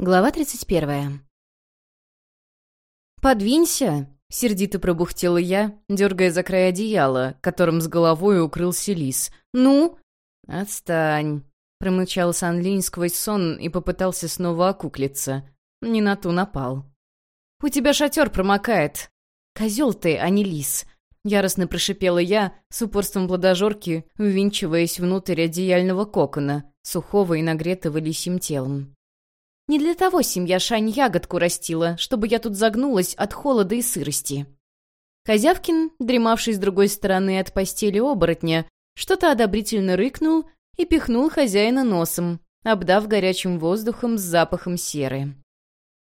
Глава 31. «Подвинься!» — сердито пробухтела я, дергая за край одеяла, которым с головой укрылся лис. «Ну?» «Отстань!» — промычал Санлинь сквозь сон и попытался снова окуклиться. Не на ту напал. «У тебя шатер промокает!» «Козел ты, а не лис!» — яростно прошипела я, с упорством бладожорки, ввинчиваясь внутрь одеяльного кокона, сухого и нагретого лисьим телом. Не для того семья Шань ягодку растила, чтобы я тут загнулась от холода и сырости. Козявкин, дремавший с другой стороны от постели оборотня, что-то одобрительно рыкнул и пихнул хозяина носом, обдав горячим воздухом с запахом серы.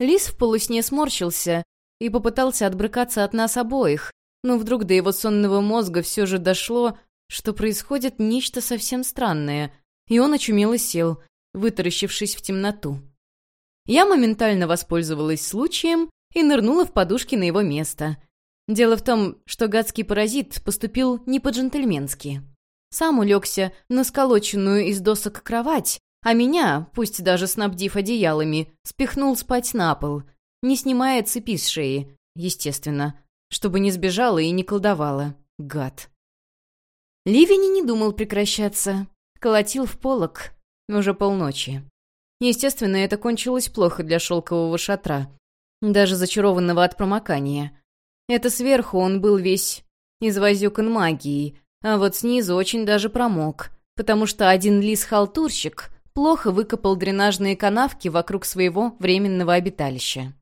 Лис в полусне сморщился и попытался отбрыкаться от нас обоих, но вдруг до его сонного мозга все же дошло, что происходит нечто совсем странное, и он очумело сел, вытаращившись в темноту. Я моментально воспользовалась случаем и нырнула в подушки на его место. Дело в том, что гадский паразит поступил не по-джентльменски. Сам улегся на сколоченную из досок кровать, а меня, пусть даже снабдив одеялами, спихнул спать на пол, не снимая цепи с шеи, естественно, чтобы не сбежала и не колдовала. Гад. Ливень не думал прекращаться. Колотил в полок уже полночи. Естественно, это кончилось плохо для шелкового шатра, даже зачарованного от промокания. Это сверху он был весь извозюкан магией, а вот снизу очень даже промок, потому что один лис-халтурщик плохо выкопал дренажные канавки вокруг своего временного обиталища.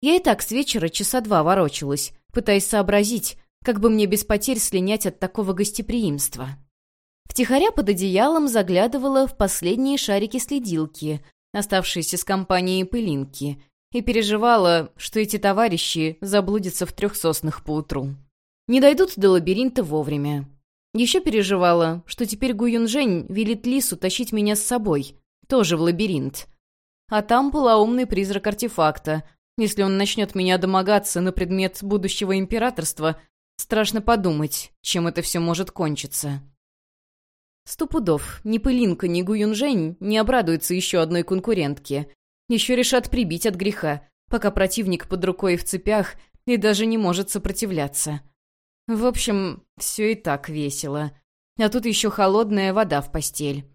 Я и так с вечера часа два ворочалась, пытаясь сообразить, как бы мне без потерь слинять от такого гостеприимства. Втихаря под одеялом заглядывала в последние шарики-следилки, оставшиеся с компанией пылинки, и переживала, что эти товарищи заблудятся в трех соснах поутру. Не дойдут до лабиринта вовремя. Еще переживала, что теперь Гуюнжень велит Лису тащить меня с собой, тоже в лабиринт. А там полоумный призрак артефакта. Если он начнет меня домогаться на предмет будущего императорства, страшно подумать, чем это все может кончиться. Сто пудов, ни Пылинка, ни Гуюнжень не обрадуются еще одной конкурентке. Еще решат прибить от греха, пока противник под рукой в цепях и даже не может сопротивляться. В общем, все и так весело. А тут еще холодная вода в постель.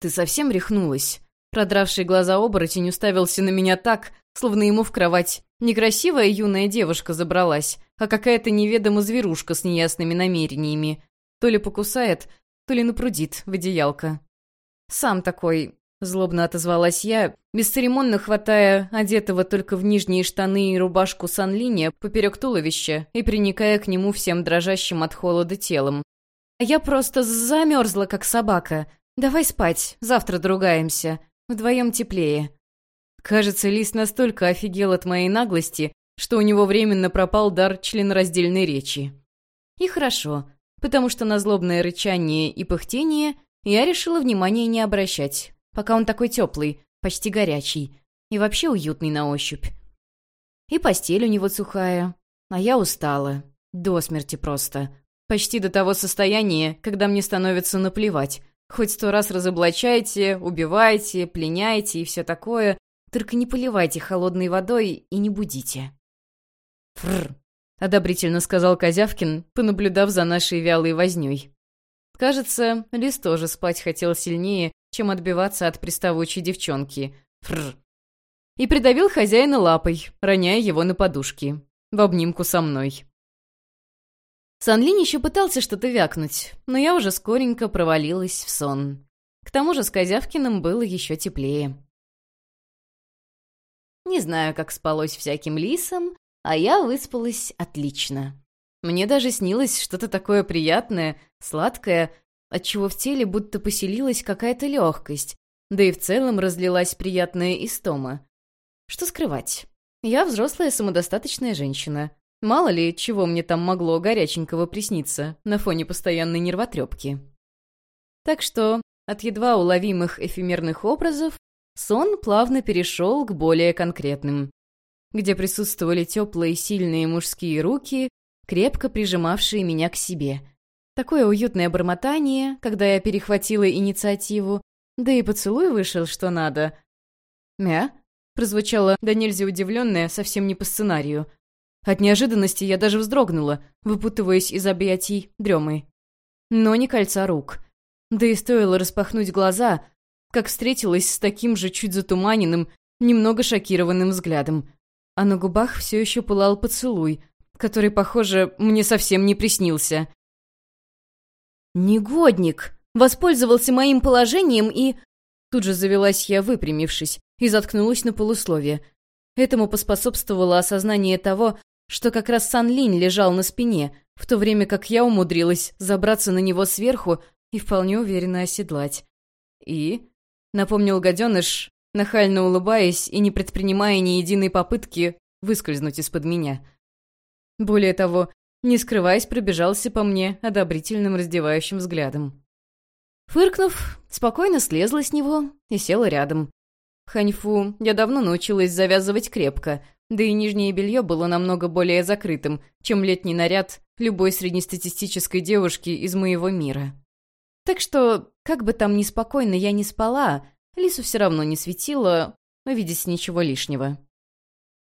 «Ты совсем рехнулась?» Продравший глаза оборотень уставился на меня так, словно ему в кровать некрасивая юная девушка забралась, а какая-то неведома зверушка с неясными намерениями. То ли покусает, то ли напрудит в одеялко. «Сам такой», — злобно отозвалась я, бесцеремонно хватая одетого только в нижние штаны и рубашку Санлиния поперек туловища и приникая к нему всем дрожащим от холода телом. «Я просто замерзла, как собака. Давай спать, завтра другаемся. Вдвоем теплее». Кажется, Лис настолько офигел от моей наглости, что у него временно пропал дар членораздельной речи. И хорошо потому что на злобное рычание и пыхтение я решила внимания не обращать, пока он такой теплый, почти горячий и вообще уютный на ощупь. И постель у него сухая, а я устала, до смерти просто. Почти до того состояния, когда мне становится наплевать. Хоть сто раз разоблачайте, убивайте, пленяйте и все такое, только не поливайте холодной водой и не будите. Фрр, — одобрительно сказал Козявкин, понаблюдав за нашей вялой вознёй. Кажется, Лис тоже спать хотел сильнее, чем отбиваться от приставучей девчонки. Фрр. И придавил хозяина лапой, роняя его на подушки. В обнимку со мной. Санлин еще пытался что-то вякнуть, но я уже скоренько провалилась в сон. К тому же с Козявкиным было еще теплее. Не знаю, как спалось всяким лисам, а я выспалась отлично. Мне даже снилось что-то такое приятное, сладкое, отчего в теле будто поселилась какая-то легкость, да и в целом разлилась приятная истома. Что скрывать? Я взрослая самодостаточная женщина. Мало ли, чего мне там могло горяченького присниться на фоне постоянной нервотрепки. Так что от едва уловимых эфемерных образов сон плавно перешел к более конкретным где присутствовали теплые сильные мужские руки, крепко прижимавшие меня к себе. Такое уютное бормотание, когда я перехватила инициативу, да и поцелуй вышел что надо. «Мя?» — прозвучало да нельзя удивленная, совсем не по сценарию. От неожиданности я даже вздрогнула, выпутываясь из объятий дремы. Но не кольца рук. Да и стоило распахнуть глаза, как встретилась с таким же чуть затуманенным, немного шокированным взглядом. А на губах все еще пылал поцелуй, который, похоже, мне совсем не приснился. «Негодник! Воспользовался моим положением и...» Тут же завелась я, выпрямившись, и заткнулась на полусловие. Этому поспособствовало осознание того, что как раз Сан Линь лежал на спине, в то время как я умудрилась забраться на него сверху и вполне уверенно оседлать. «И?» — напомнил гаденыш, нахально улыбаясь и не предпринимая ни единой попытки выскользнуть из-под меня. Более того, не скрываясь, пробежался по мне одобрительным раздевающим взглядом. Фыркнув, спокойно слезла с него и села рядом. Ханьфу я давно научилась завязывать крепко, да и нижнее белье было намного более закрытым, чем летний наряд любой среднестатистической девушки из моего мира. Так что, как бы там ни спокойно я не спала, Лису все равно не светило увидеть ничего лишнего.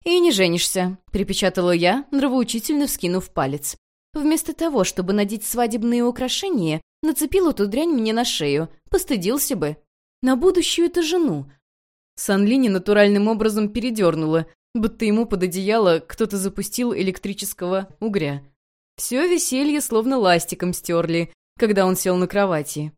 «И не женишься», — припечатала я, нравоучительно вскинув палец. Вместо того, чтобы надеть свадебные украшения, нацепил эту дрянь мне на шею, постыдился бы. На будущую-то жену. Санлини натуральным образом передернула, будто ему под одеяло кто-то запустил электрического угря. Все веселье словно ластиком стерли, когда он сел на кровати.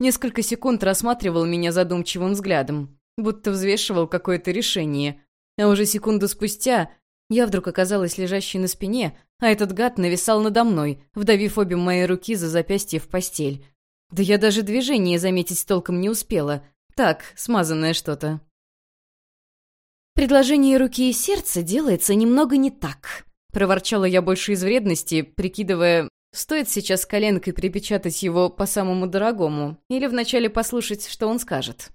Несколько секунд рассматривал меня задумчивым взглядом, будто взвешивал какое-то решение, а уже секунду спустя я вдруг оказалась лежащей на спине, а этот гад нависал надо мной, вдавив обе мои руки за запястье в постель. Да я даже движение заметить толком не успела. Так, смазанное что-то. «Предложение руки и сердца делается немного не так», — проворчала я больше из вредности, прикидывая, стоит сейчас коленкой припечатать его по самому дорогому или вначале послушать, что он скажет.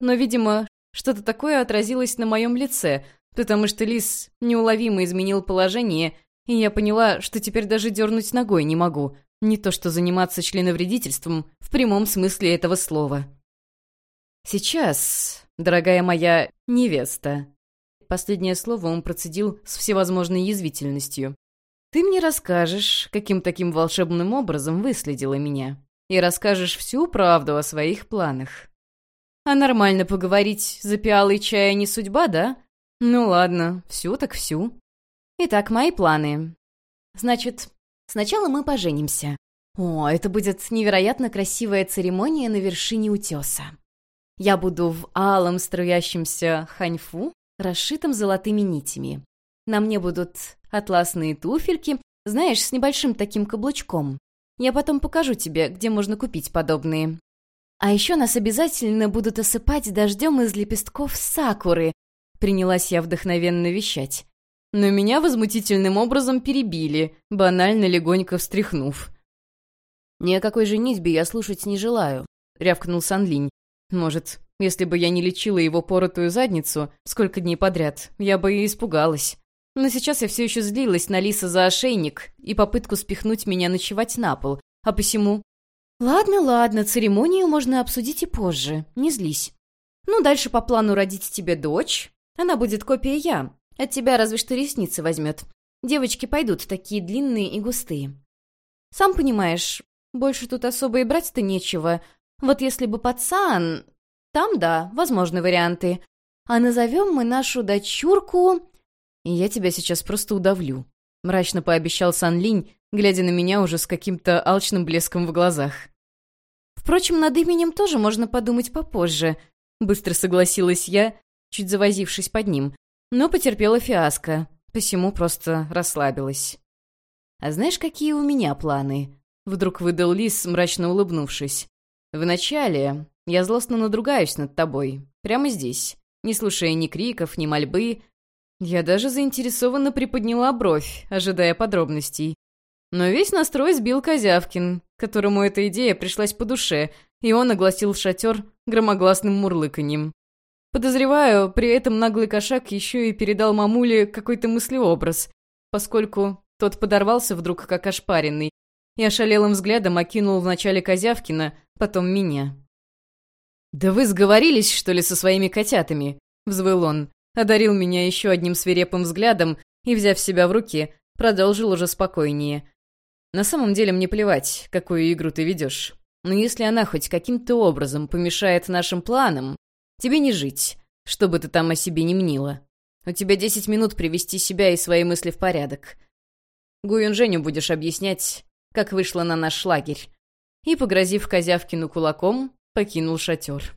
Но, видимо, что-то такое отразилось на моем лице, потому что лис неуловимо изменил положение, и я поняла, что теперь даже дернуть ногой не могу, не то что заниматься членовредительством в прямом смысле этого слова. «Сейчас, дорогая моя невеста», Последнее слово он процедил с всевозможной язвительностью. «Ты мне расскажешь, каким таким волшебным образом выследила меня, и расскажешь всю правду о своих планах. А нормально поговорить за пиалой чая не судьба, да? Ну ладно, всю так всю. Итак, мои планы. Значит, сначала мы поженимся. О, это будет невероятно красивая церемония на вершине утеса. Я буду в алом струящемся ханьфу, расшитом золотыми нитями. На мне будут атласные туфельки, знаешь, с небольшим таким каблучком. Я потом покажу тебе, где можно купить подобные. А еще нас обязательно будут осыпать дождем из лепестков сакуры. Принялась я вдохновенно вещать. Но меня возмутительным образом перебили, банально легонько встряхнув. «Ни о какой женитьбе я слушать не желаю», — рявкнул Санлинь. «Может, если бы я не лечила его поротую задницу сколько дней подряд, я бы и испугалась. Но сейчас я все еще злилась на Лиса за ошейник и попытку спихнуть меня ночевать на пол, а посему «Ладно, ладно, церемонию можно обсудить и позже, не злись. Ну, дальше по плану родить тебе дочь. Она будет копия я. От тебя разве что ресницы возьмет. Девочки пойдут такие длинные и густые. Сам понимаешь, больше тут особо и брать-то нечего. Вот если бы пацан... Там, да, возможны варианты. А назовем мы нашу дочурку... И я тебя сейчас просто удавлю. Мрачно пообещал Сан Линь, глядя на меня уже с каким-то алчным блеском в глазах. «Впрочем, над именем тоже можно подумать попозже», — быстро согласилась я, чуть завозившись под ним, но потерпела фиаско, посему просто расслабилась. «А знаешь, какие у меня планы?» — вдруг выдал Лис, мрачно улыбнувшись. «Вначале я злостно надругаюсь над тобой, прямо здесь, не слушая ни криков, ни мольбы, я даже заинтересованно приподняла бровь, ожидая подробностей. Но весь настрой сбил Козявкин, которому эта идея пришлась по душе, и он огласил шатер громогласным мурлыканьем. Подозреваю, при этом наглый кошак еще и передал мамуле какой-то мыслеобраз, поскольку тот подорвался вдруг как ошпаренный и ошалелым взглядом окинул вначале Козявкина, потом меня. «Да вы сговорились, что ли, со своими котятами?» — взвыл он, одарил меня еще одним свирепым взглядом и, взяв себя в руки, продолжил уже спокойнее. «На самом деле мне плевать, какую игру ты ведешь. Но если она хоть каким-то образом помешает нашим планам, тебе не жить, что бы ты там о себе не мнила. У тебя десять минут привести себя и свои мысли в порядок. Гуюн Женю будешь объяснять, как вышла на наш лагерь». И, погрозив Козявкину кулаком, покинул шатер.